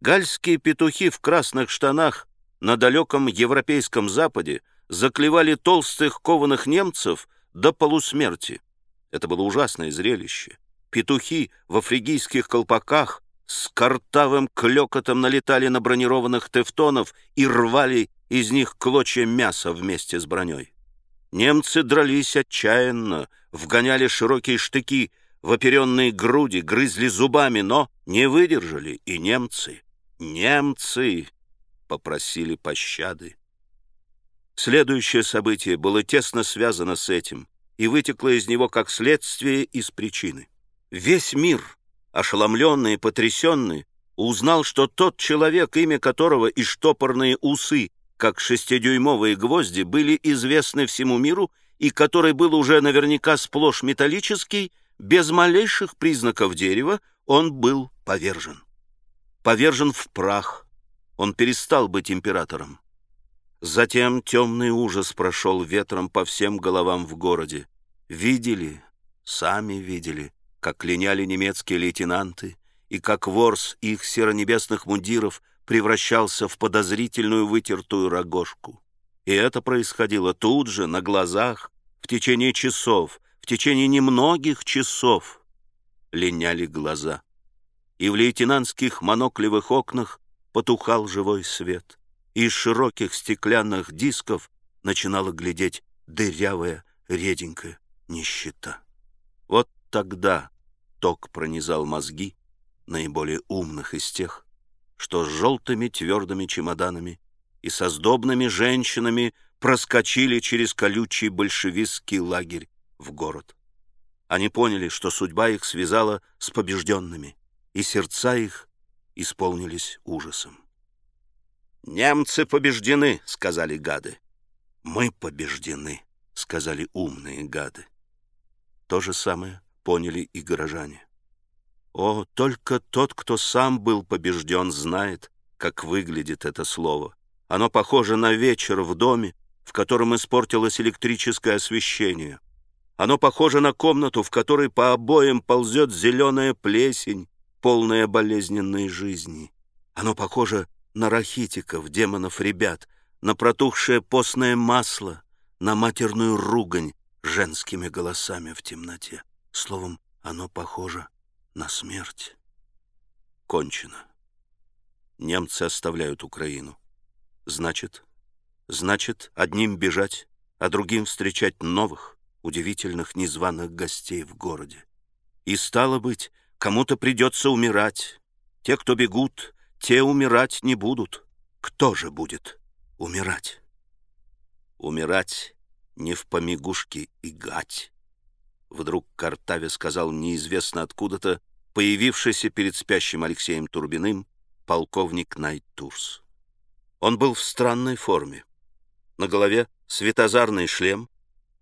Гальские петухи в красных штанах на далеком европейском западе заклевали толстых кованых немцев до полусмерти. Это было ужасное зрелище. Петухи в афригийских колпаках с картавым клёкотом налетали на бронированных тефтонов и рвали из них клочья мяса вместе с броней. Немцы дрались отчаянно, вгоняли широкие штыки в оперенные груди, грызли зубами, но не выдержали и немцы. Немцы попросили пощады. Следующее событие было тесно связано с этим и вытекло из него как следствие из причины. Весь мир, ошеломленный и потрясенный, узнал, что тот человек, имя которого и штопорные усы, как шестидюймовые гвозди, были известны всему миру и который был уже наверняка сплошь металлический, без малейших признаков дерева, он был повержен. Повержен в прах. Он перестал быть императором. Затем темный ужас прошел ветром по всем головам в городе. Видели, сами видели, как линяли немецкие лейтенанты, и как ворс их серонебесных мундиров превращался в подозрительную вытертую рогожку. И это происходило тут же, на глазах, в течение часов, в течение немногих часов. Линяли глаза. И в лейтенантских моноклевых окнах потухал живой свет из широких стеклянных дисков начинала глядеть дырявая, реденькая нищета. Вот тогда ток пронизал мозги наиболее умных из тех, что с желтыми твердыми чемоданами и со сдобными женщинами проскочили через колючий большевистский лагерь в город. Они поняли, что судьба их связала с побежденными, и сердца их исполнились ужасом. «Немцы побеждены», — сказали гады. «Мы побеждены», — сказали умные гады. То же самое поняли и горожане. О, только тот, кто сам был побежден, знает, как выглядит это слово. Оно похоже на вечер в доме, в котором испортилось электрическое освещение. Оно похоже на комнату, в которой по обоям ползет зеленая плесень, полная болезненной жизни. Оно похоже на рахитиков, демонов ребят, на протухшее постное масло, на матерную ругань женскими голосами в темноте. Словом, оно похоже на смерть. Кончено. Немцы оставляют Украину. Значит, значит, одним бежать, а другим встречать новых, удивительных, незваных гостей в городе. И стало быть, кому-то придется умирать. Те, кто бегут, те умирать не будут. Кто же будет умирать? Умирать не в помигушке и гать. Вдруг Картаве сказал неизвестно откуда-то появившийся перед спящим Алексеем Турбиным полковник Найтурс. Он был в странной форме. На голове светозарный шлем,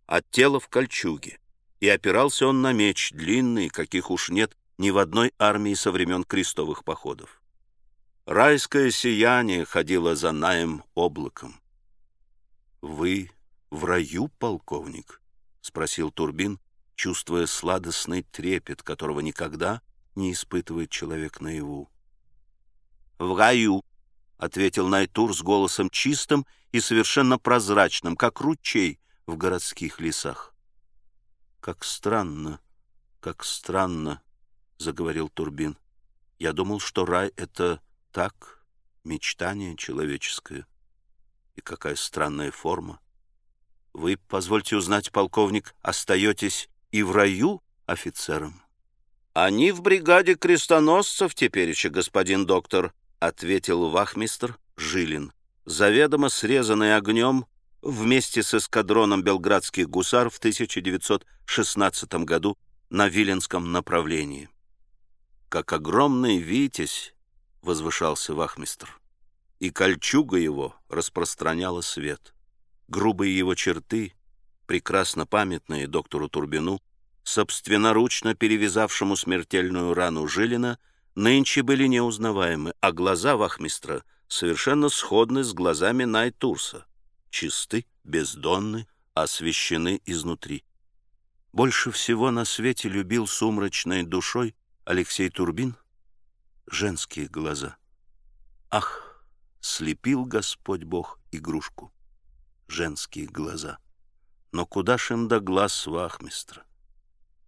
а тело в кольчуге. И опирался он на меч, длинный, каких уж нет ни в одной армии со времен крестовых походов. Райское сияние ходило за Наем облаком. «Вы в раю, полковник?» — спросил Турбин, чувствуя сладостный трепет, которого никогда не испытывает человек наяву. «В раю», — ответил Найтур с голосом чистым и совершенно прозрачным, как ручей в городских лесах. «Как странно, как странно», — заговорил Турбин. «Я думал, что рай — это так, мечтание человеческое. И какая странная форма. Вы, позвольте узнать, полковник, остаетесь и в раю офицером? Они в бригаде крестоносцев теперь еще, господин доктор, ответил вахмистр Жилин, заведомо срезанный огнем вместе с эскадроном белградских гусар в 1916 году на Виленском направлении. Как огромный витязь возвышался вахмистр. И кольчуга его распространяла свет. Грубые его черты, прекрасно памятные доктору Турбину, собственноручно перевязавшему смертельную рану Жилина, нынче были неузнаваемы, а глаза вахмистра совершенно сходны с глазами Найтурса, чисты, бездонны, освещены изнутри. Больше всего на свете любил сумрачной душой Алексей Турбин женские глаза. Ах, слепил Господь Бог игрушку, женские глаза. Но куда ж им до глаз вахмистра?